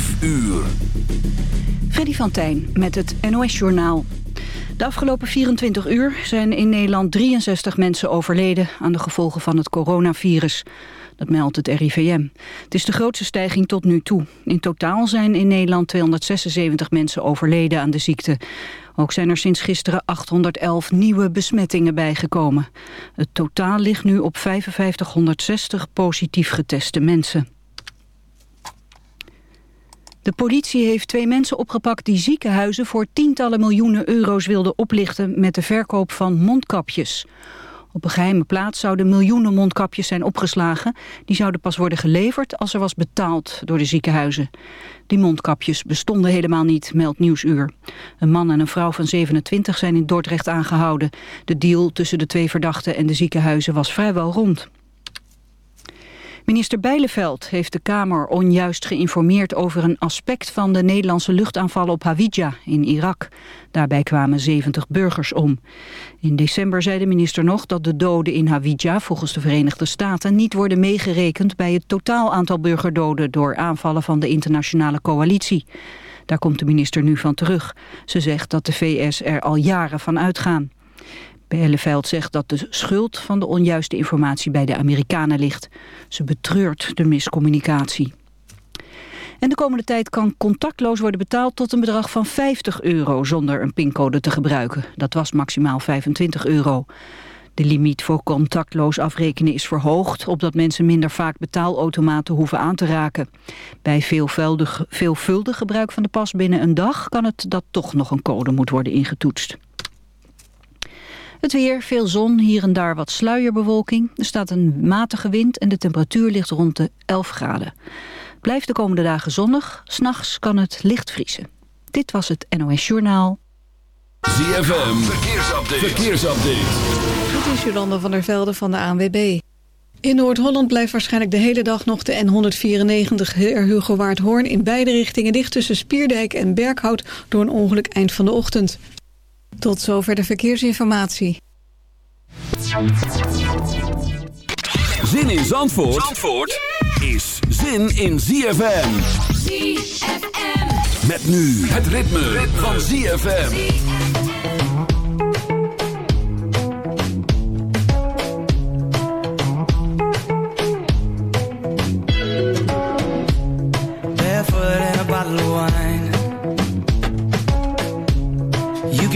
5 uur. Freddy van Tijn met het NOS-journaal. De afgelopen 24 uur zijn in Nederland 63 mensen overleden... aan de gevolgen van het coronavirus. Dat meldt het RIVM. Het is de grootste stijging tot nu toe. In totaal zijn in Nederland 276 mensen overleden aan de ziekte. Ook zijn er sinds gisteren 811 nieuwe besmettingen bijgekomen. Het totaal ligt nu op 5560 positief geteste mensen. De politie heeft twee mensen opgepakt die ziekenhuizen voor tientallen miljoenen euro's wilden oplichten met de verkoop van mondkapjes. Op een geheime plaats zouden miljoenen mondkapjes zijn opgeslagen. Die zouden pas worden geleverd als er was betaald door de ziekenhuizen. Die mondkapjes bestonden helemaal niet, meldt Nieuwsuur. Een man en een vrouw van 27 zijn in Dordrecht aangehouden. De deal tussen de twee verdachten en de ziekenhuizen was vrijwel rond. Minister Bijleveld heeft de Kamer onjuist geïnformeerd over een aspect van de Nederlandse luchtaanvallen op Hawija in Irak. Daarbij kwamen 70 burgers om. In december zei de minister nog dat de doden in Hawija volgens de Verenigde Staten niet worden meegerekend bij het totaal aantal burgerdoden door aanvallen van de internationale coalitie. Daar komt de minister nu van terug. Ze zegt dat de VS er al jaren van uitgaan. Bijleveld zegt dat de schuld van de onjuiste informatie bij de Amerikanen ligt. Ze betreurt de miscommunicatie. En de komende tijd kan contactloos worden betaald tot een bedrag van 50 euro zonder een pincode te gebruiken. Dat was maximaal 25 euro. De limiet voor contactloos afrekenen is verhoogd... opdat mensen minder vaak betaalautomaten hoeven aan te raken. Bij veelvuldig, veelvuldig gebruik van de pas binnen een dag... kan het dat toch nog een code moet worden ingetoetst. Het weer, veel zon, hier en daar wat sluierbewolking. Er staat een matige wind en de temperatuur ligt rond de 11 graden. Blijft de komende dagen zonnig, s'nachts kan het licht vriezen. Dit was het NOS Journaal. ZFM, verkeersupdate. verkeersupdate. Dit is Jolanda van der Velde van de ANWB. In Noord-Holland blijft waarschijnlijk de hele dag nog de N194 Hugo Hoorn in beide richtingen dicht tussen Spierdijk en Berkhout door een ongeluk eind van de ochtend. Tot zover de verkeersinformatie. Zin in Zandvoort, Zandvoort is zin in ZFM. ZFM. Met nu het ritme, ritme. van ZFM.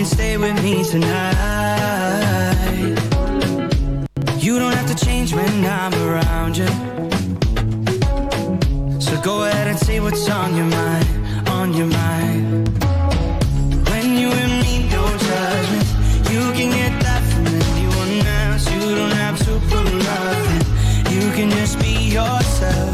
Can stay with me tonight. You don't have to change when I'm around you. So go ahead and say what's on your mind, on your mind. When you and me, no judgment. You can get that from anyone else. You don't have to prove nothing. You can just be yourself.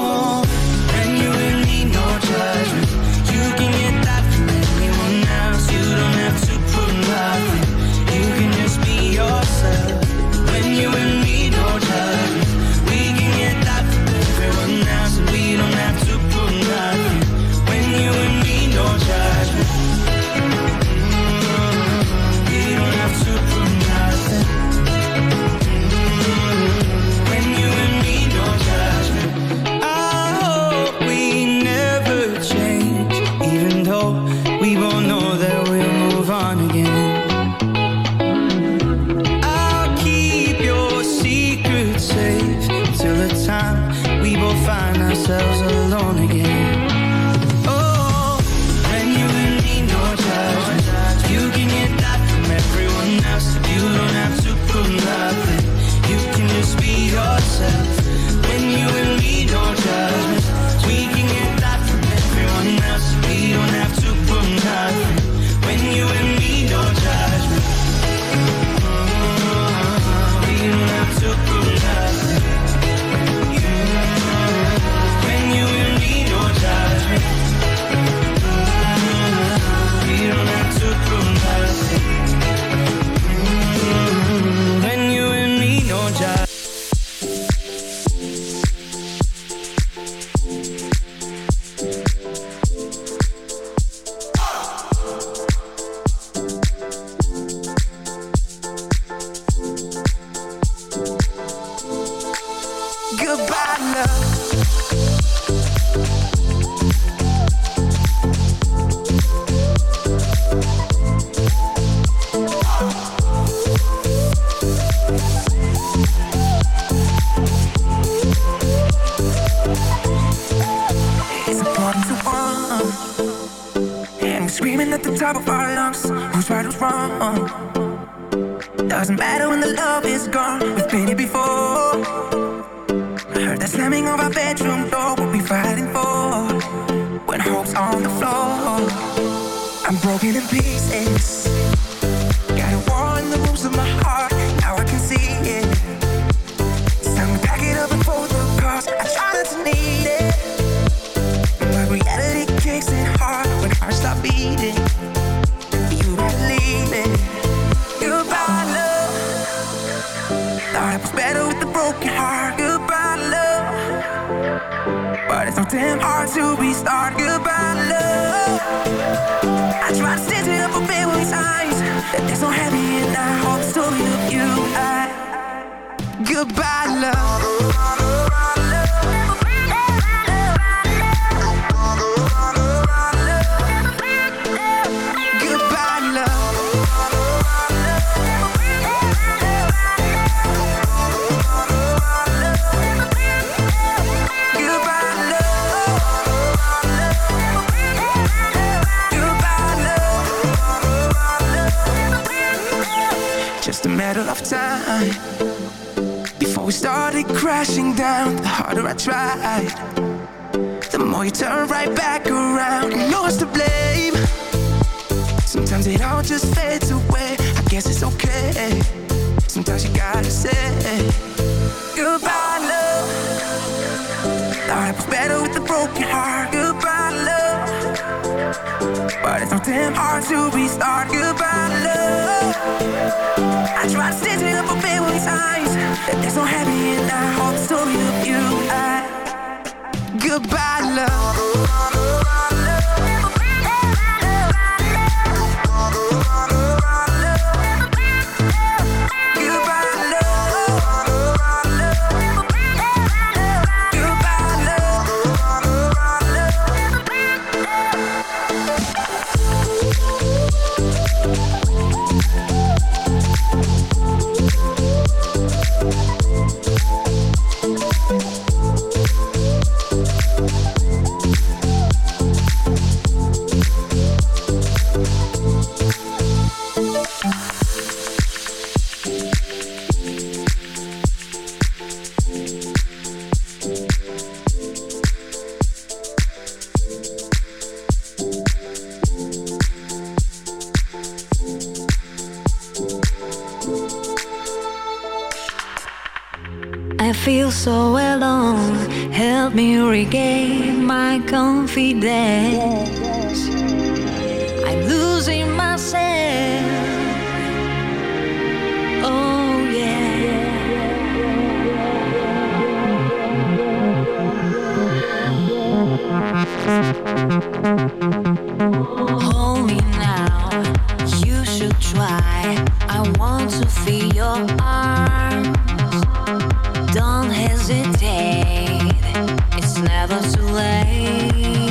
to be right The more you turn right back around You know it's to blame. Sometimes it all just fades away. I guess it's okay. Sometimes you gotta say Goodbye, love. Thought it was better with a broken heart. Goodbye, love. But it's so damn hard to restart. Goodbye, love. I tried stitching up a billion times There's no happy and I hope so you, you, I goodbye, love. why I want to feel your arms. Don't hesitate, it's never too late.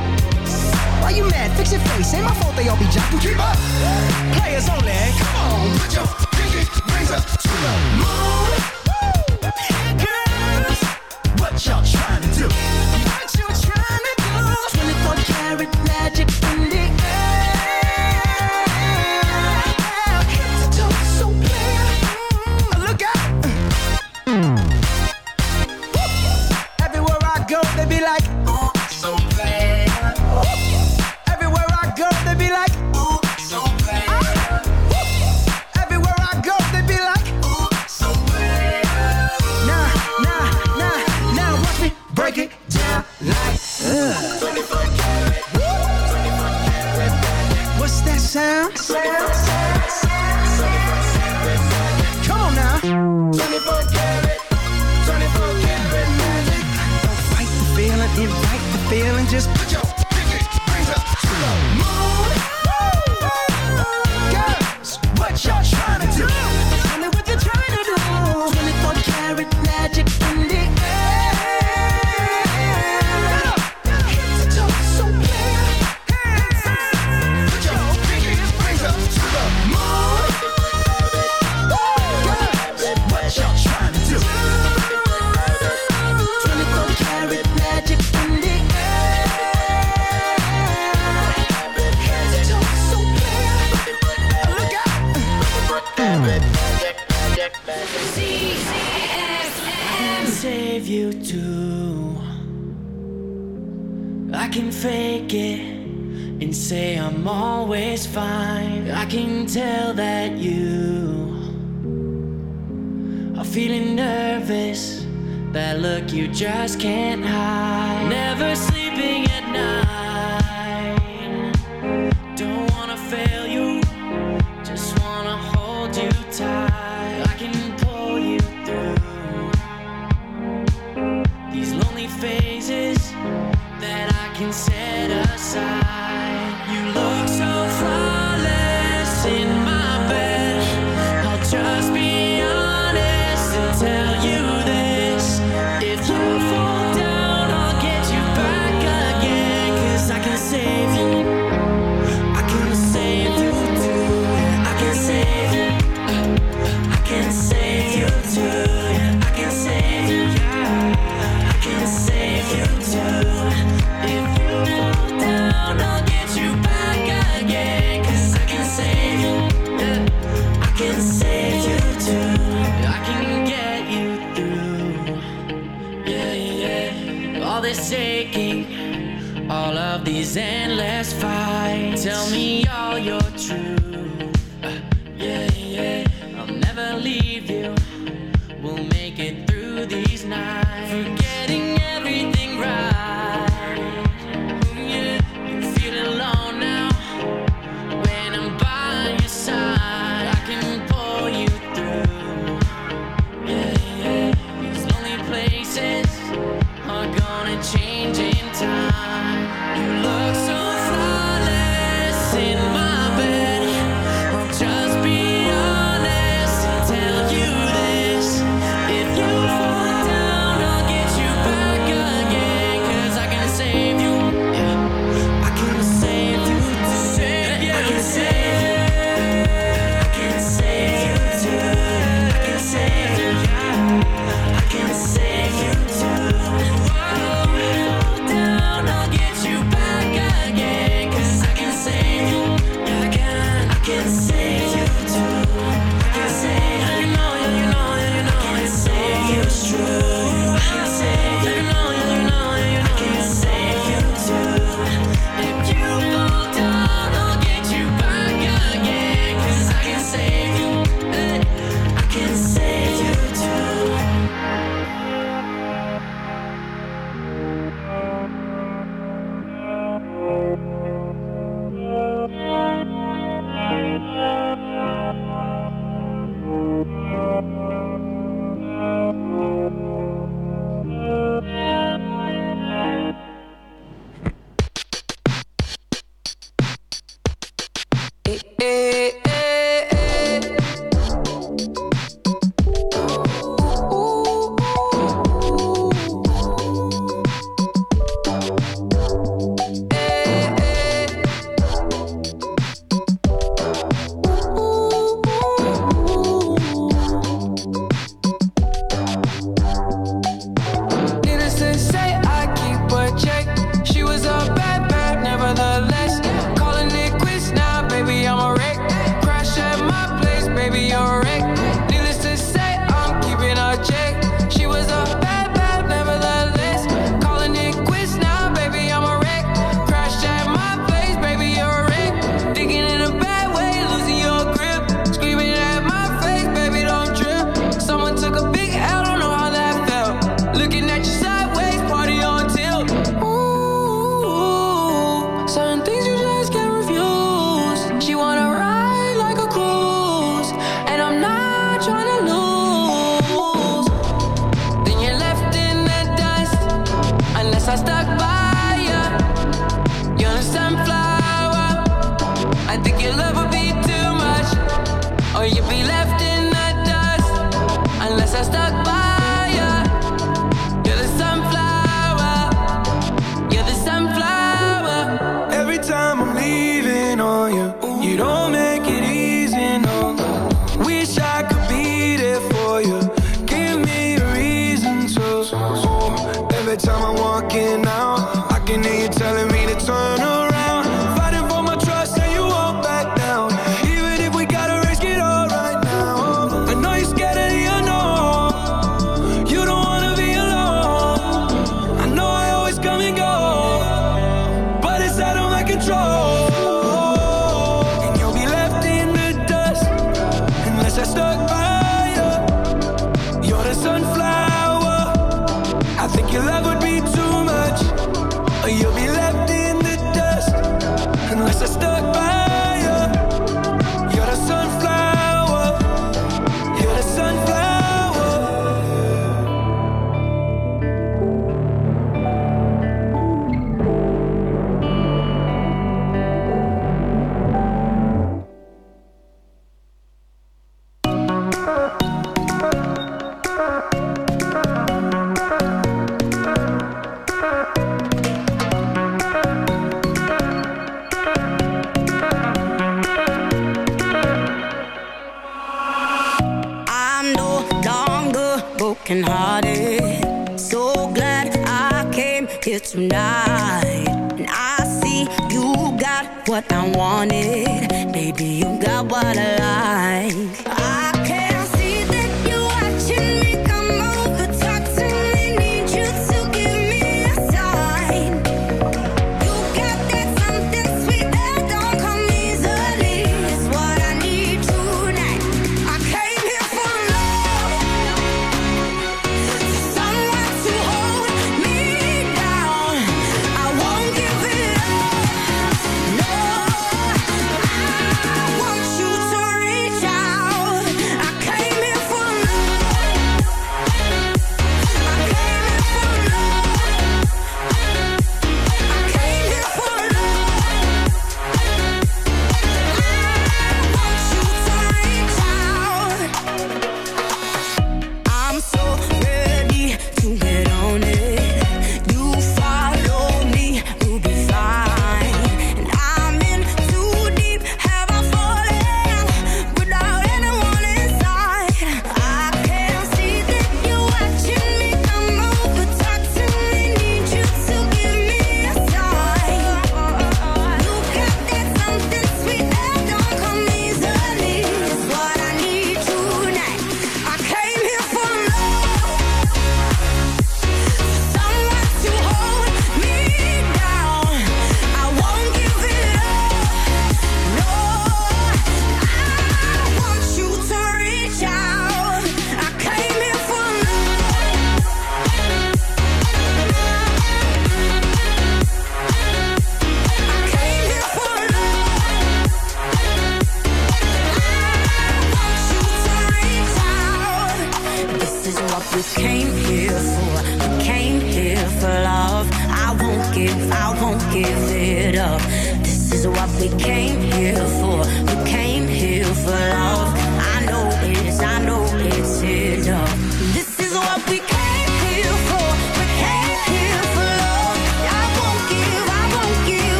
Why you mad? Fix your face. Ain't my fault they all be jocking. Keep up. Players only. Come on, put your pinky raise up to the moon. Girls, what y'all?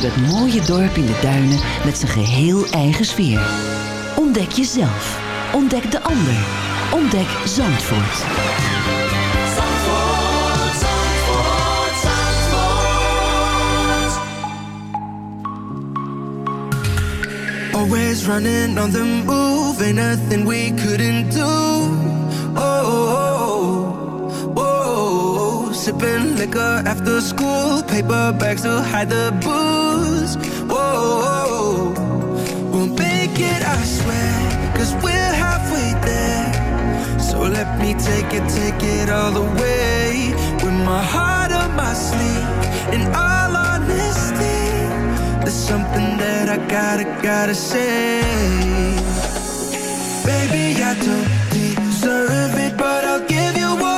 Door dat mooie dorp in de duinen met zijn geheel eigen sfeer. Ontdek jezelf. Ontdek de ander. Ontdek Zandvoort. Zandvoort, Zandvoort, Zandvoort. Always running on the move, ain't nothing we couldn't do. Oh, oh, oh, oh. sipping liquor after school, paper bags to hide the booze. Let me take it, take it all the way. With my heart on my sleeve, in all honesty, there's something that I gotta, gotta say. Baby, I don't deserve it, but I'll give you all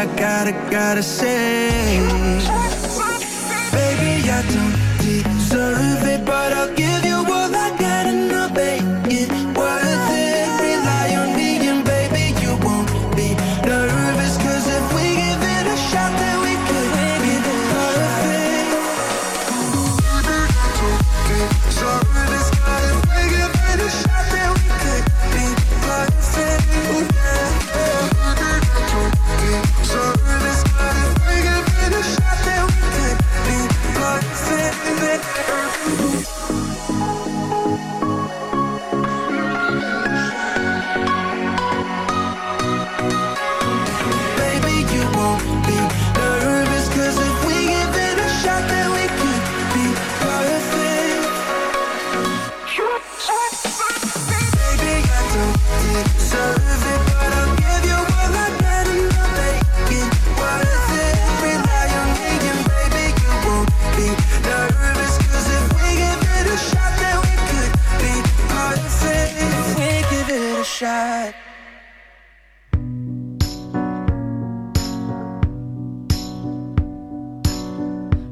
I gotta, gotta say.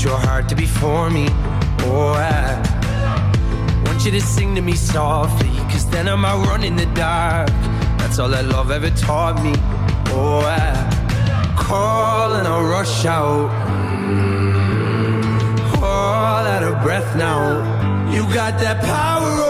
Want your heart to be for me. Oh, I, want you to sing to me softly, cause then I might run in the dark. That's all that love ever taught me. Oh, I call and I rush out. All out of breath now. You got that power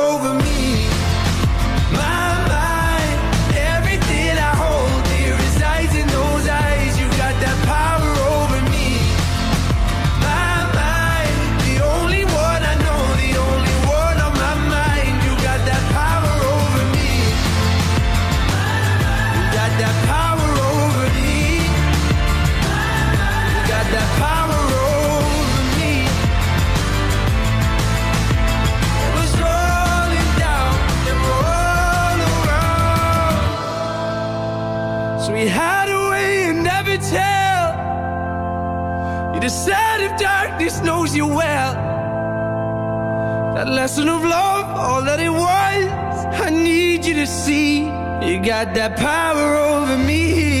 You side of darkness knows you well. That lesson of love, all that it was. I need you to see. You got that power over me.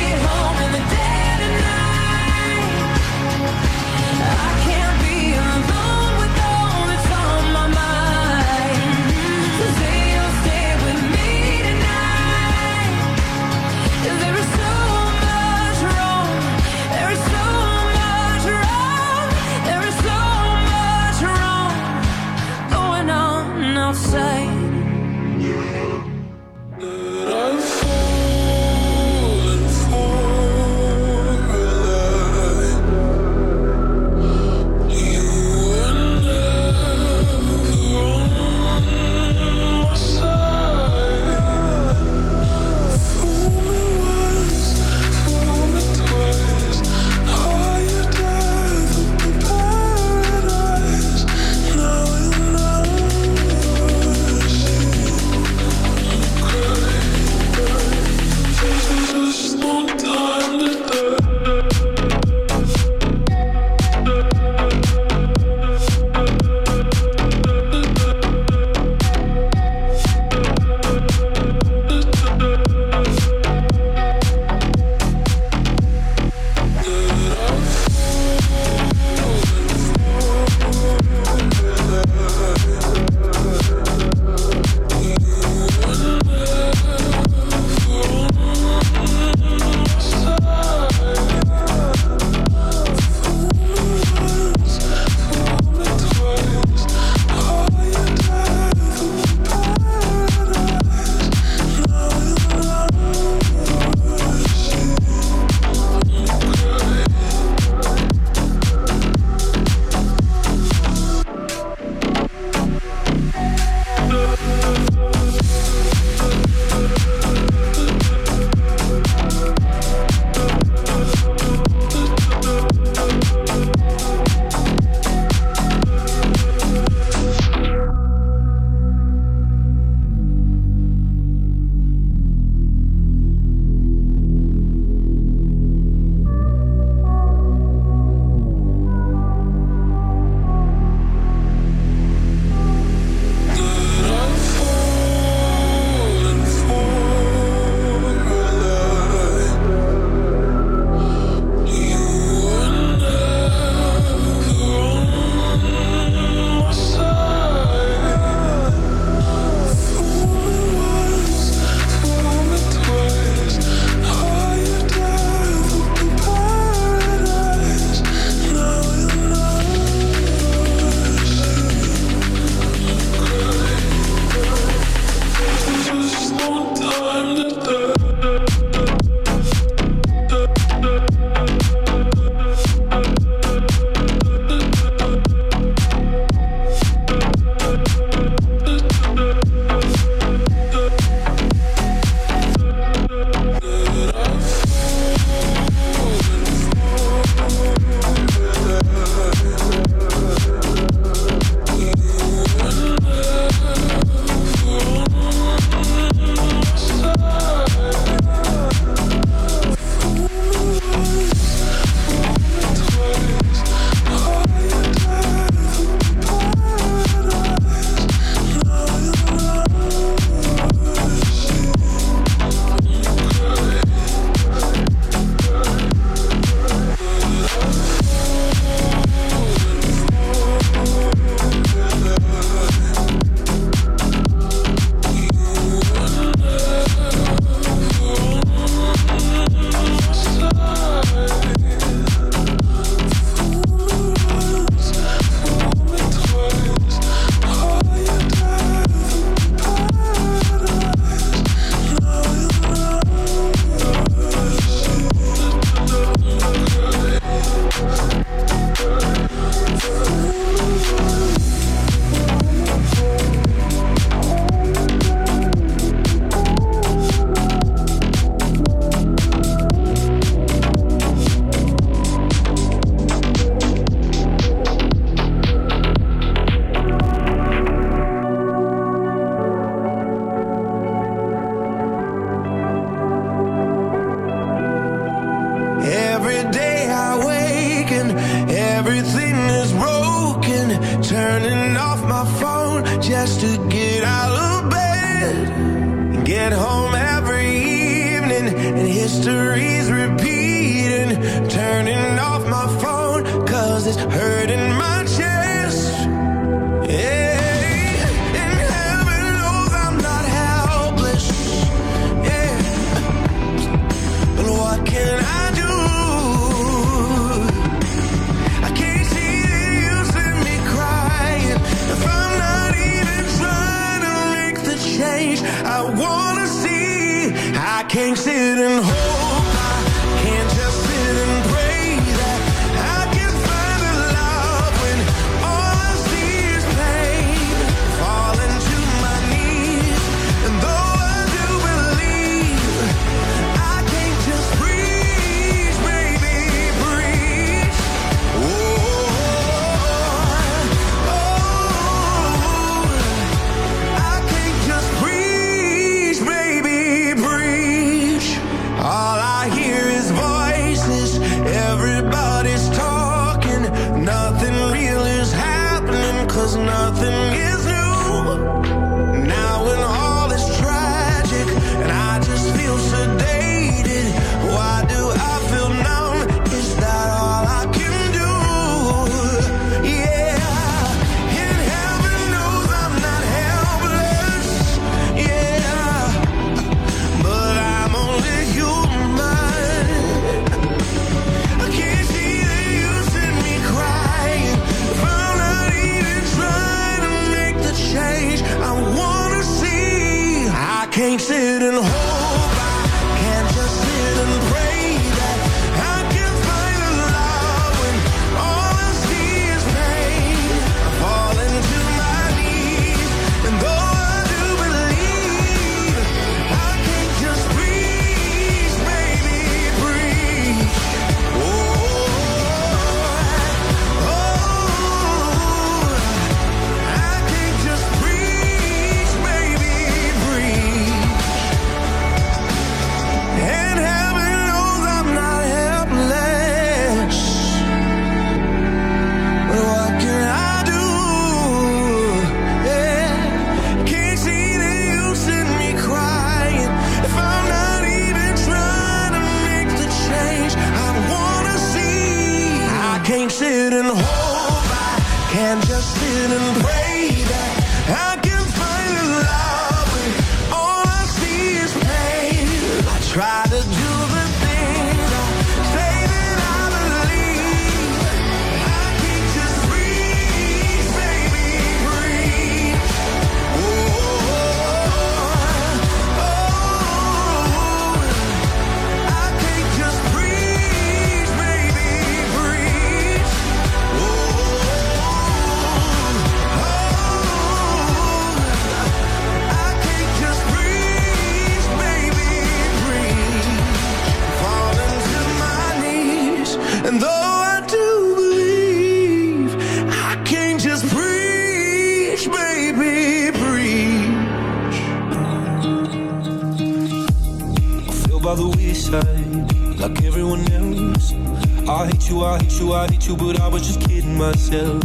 myself.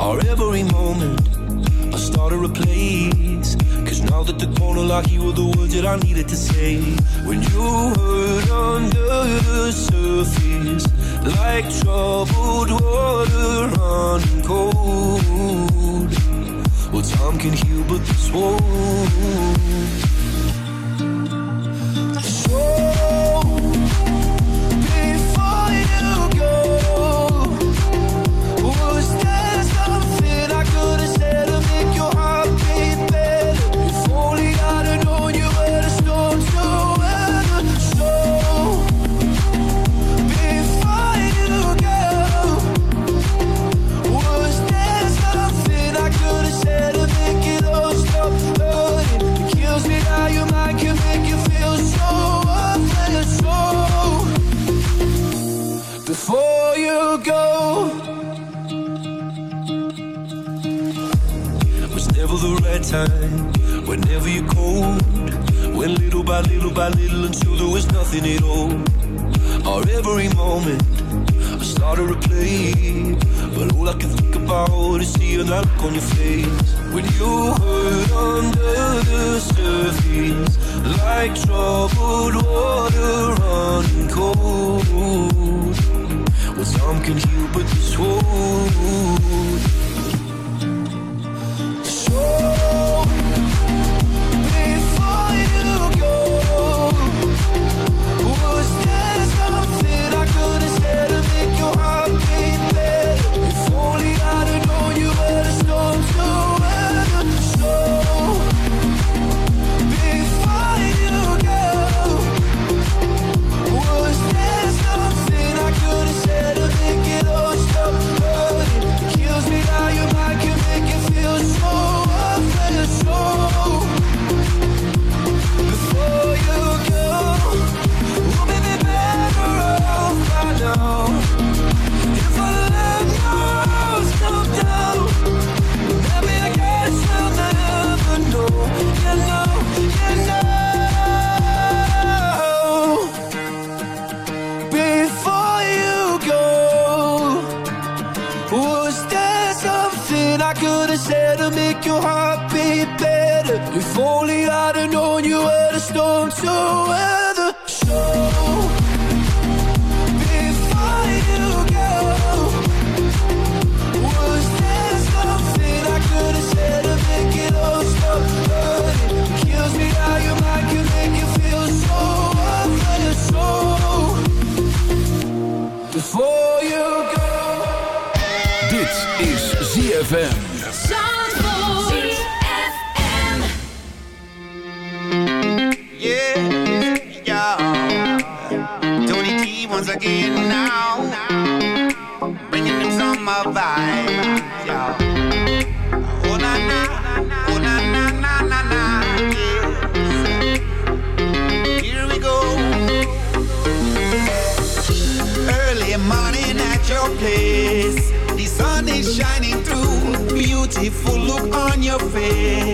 Our every moment I started to place. Cause now that the corner locked You were the words that I needed to say. like troubled water running cold. Well, some can heal, but this wound. once again now, bringing some of vibes. face